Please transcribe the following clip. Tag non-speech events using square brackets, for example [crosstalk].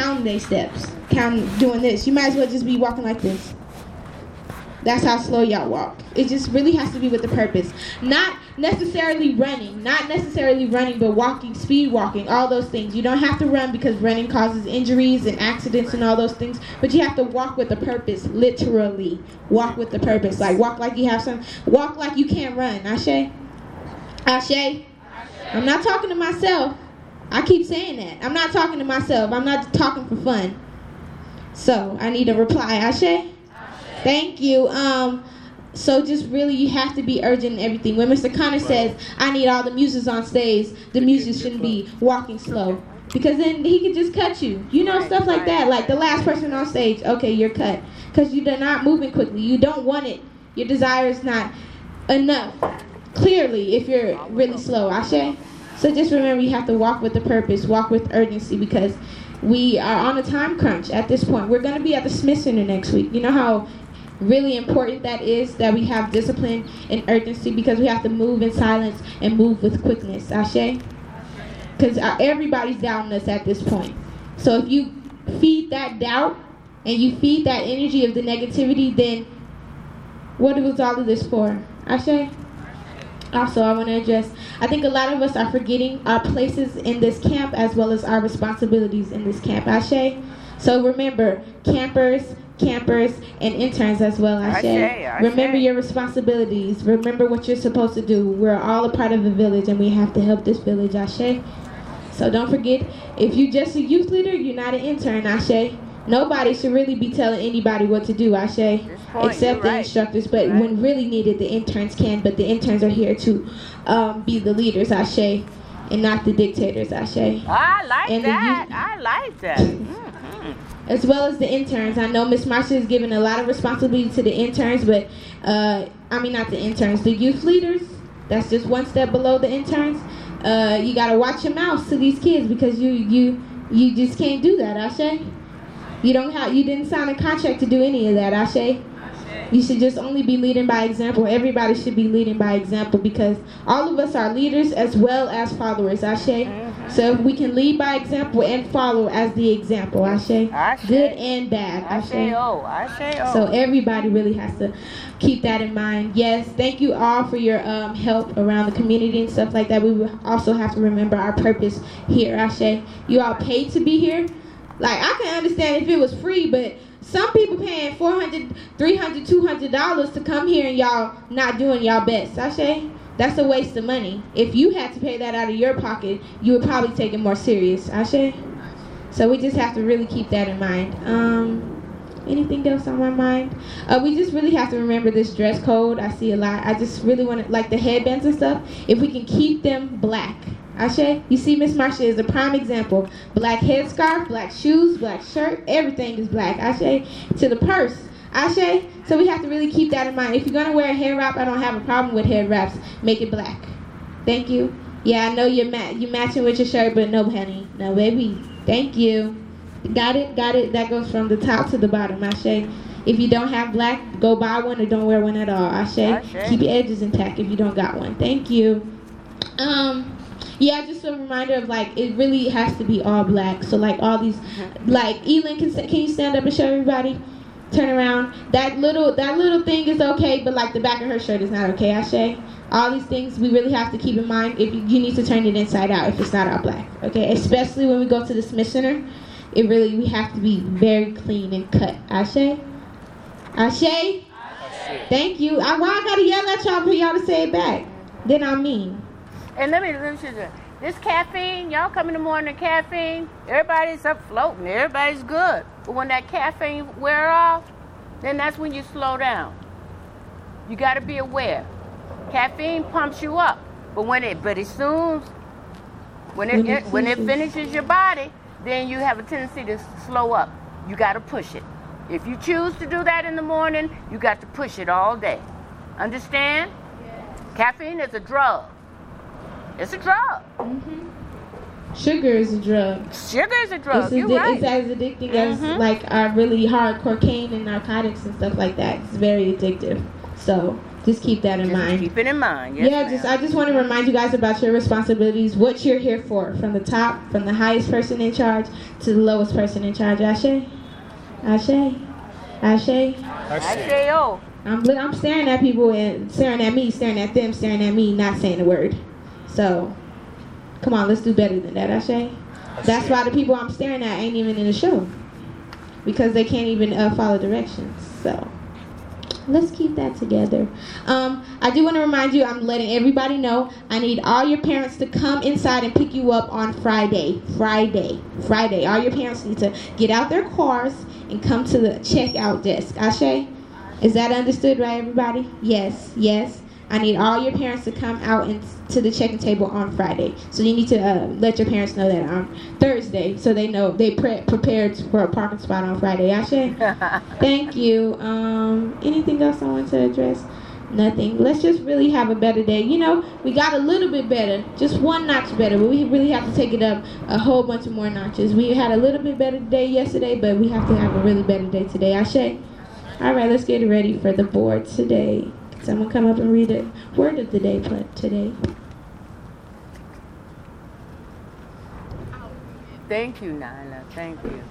counting their steps, counting, doing this. You might as well just be walking like this. That's how slow y'all walk. It just really has to be with the purpose. Not necessarily running, not necessarily running, but walking, speed walking, all those things. You don't have to run because running causes injuries and accidents and all those things, but you have to walk with the purpose, literally. Walk with the purpose. Like walk like you have some, walk like you can't run. Ashe? Ashe? I'm not talking to myself. I keep saying that. I'm not talking to myself. I'm not talking for fun. So I need a reply. Ashe? Ashe. Thank you. Um, so just really, you have to be urgent in everything. When Mr. Connor says, "I need all the muses on stage," the muses shouldn't be walking slow because then he could just cut you. You know stuff like that. Like the last person on stage, okay, you're cut because you're not moving quickly. You don't want it. Your desire is not enough. Clearly, if you're really slow, Ashe. So just remember, you have to walk with the purpose, walk with urgency because we are on a time crunch at this point. We're going to be at the Smith Center next week. You know how really important that is that we have discipline and urgency because we have to move in silence and move with quickness. Ashe? Because uh, everybody's doubting us at this point. So if you feed that doubt and you feed that energy of the negativity, then what was all of this for? Ashe? Also, I want to address, I think a lot of us are forgetting our places in this camp as well as our responsibilities in this camp. Ashe? So remember, campers, campers, and interns as well. Ashe. Ashe, Remember your responsibilities. Remember what you're supposed to do. We're all a part of the village, and we have to help this village. Ashe. So don't forget, if you're just a youth leader, you're not an intern. Ashe. Nobody should really be telling anybody what to do, Ashe, point, except the right. instructors. But Right. when really needed, the interns can. But the interns are here to um, be the leaders, Ashe, and not the dictators, Ashe. I like And that. I like that. Mhm. as well as the interns. I know Miss Marsha is giving a lot of responsibility to the interns, but uh, I mean not the interns, the youth leaders. That's just one step below the interns. Uh, you gotta watch your mouth to these kids because you you you just can't do that, Ashe. You don't have you didn't sign a contract to do any of that, Ashe. You should just only be leading by example. Everybody should be leading by example because all of us are leaders as well as followers, Ashe. So if we can lead by example and follow as the example, Ashe. Ashe. Good and bad, Ashe. say oh. Say oh. So everybody really has to keep that in mind. Yes, thank you all for your um, help around the community and stuff like that. We also have to remember our purpose here, Ashe. You all paid to be here. Like I can understand if it was free, but some people paying 400 300 200 dollars to come here and y'all not doing y'all best. Ashe. That's a waste of money. If you had to pay that out of your pocket, you would probably take it more serious. Ashe. So we just have to really keep that in mind. Um, anything else on my mind? Uh, we just really have to remember this dress code. I see a lot. I just really want to, like the headbands and stuff, if we can keep them black. Ashe, you see Miss Marsha is a prime example. Black headscarf, black shoes, black shirt, everything is black. Ashe, to the purse. Ashe, so we have to really keep that in mind. If you're gonna wear a hair wrap, I don't have a problem with hair wraps. Make it black. Thank you. Yeah, I know you're ma- you matching with your shirt, but no, honey, no, baby. Thank you. Got it, got it. That goes from the top to the bottom. Ashe. If you don't have black, go buy one or don't wear one at all. Ashe. Ashe. Keep your edges intact if you don't got one. Thank you. Um, yeah, just a reminder of like it really has to be all black. So like all these, uh-huh. like Elin, can can you stand up and show everybody? Turn around. That little that little thing is okay, but like the back of her shirt is not okay. Ashe. All these things we really have to keep in mind. If you, you need to turn it inside out if it's not all black. Okay, especially when we go to the Smith Center, it really we have to be very clean and cut. Ashe. Ashe. Thank you. I, why I gotta yell at y'all for y'all to say it back? Then I mean. And let me, let me say this. This caffeine, y'all come in the morning, caffeine, everybody's up floating, everybody's good. But when that caffeine wear off, then that's when you slow down. You got to be aware. Caffeine pumps you up, but when it, but as soon, when it, When it when it finishes. finishes your body, then you have a tendency to slow up. You got to push it. If you choose to do that in the morning, you got to push it all day. Understand? Caffeine is a drug. It's a drug. Mhm. Sugar is a drug. Sugar is a drug. It's, You're right. it's as addicting as Mhm. like our really hard cocaine and narcotics and stuff like that. It's very addictive. So Just keep that in Just mind. Keep it in mind. Yes, yeah, just I just want to remind you guys about your responsibilities, what you're here for, from the top, from the highest person in charge to the lowest person in charge. Ashe, Ashe, Ashe. Ashe-o. I'm I'm staring at people and staring at me, staring at them, staring at me, not saying a word. So, come on, let's do better than that, Ashe. That's why the people I'm staring at ain't even in the show because they can't even uh, follow directions. So let's keep that together. Um, I do want to remind you, I'm letting everybody know, I need all your parents to come inside and pick you up on Friday. Friday. Friday. All your parents need to get out their cars and come to the checkout desk. Ashe? Is that understood, right, everybody? Yes, yes. I need all your parents to come out and to the check-in table on Friday. So you need to uh, let your parents know that on Thursday, so they know they pre- prepared for a parking spot on Friday. Ashe? [laughs] Thank you. Um, anything else I want to address? Nothing. Let's just really have a better day. You know, we got a little bit better, just one notch better, but we really have to take it up a whole bunch of more notches. We had a little bit better day yesterday, but we have to have a really better day today. Ashe? All right, let's get ready for the board today. Someone come up and read the word of the day today? Thank you, Nyla. Thank you.